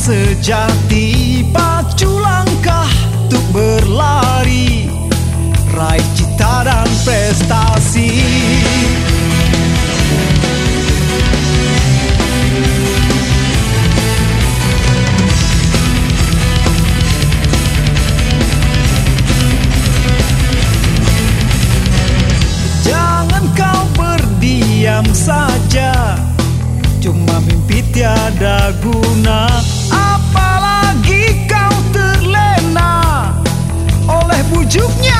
sejati pacu langkah untuk berlari. Raih cita dan prestasi. Jangan kau berdiam saja Cuma mimpi tiada guna. Apalagi kau terlena Oleh bujuknya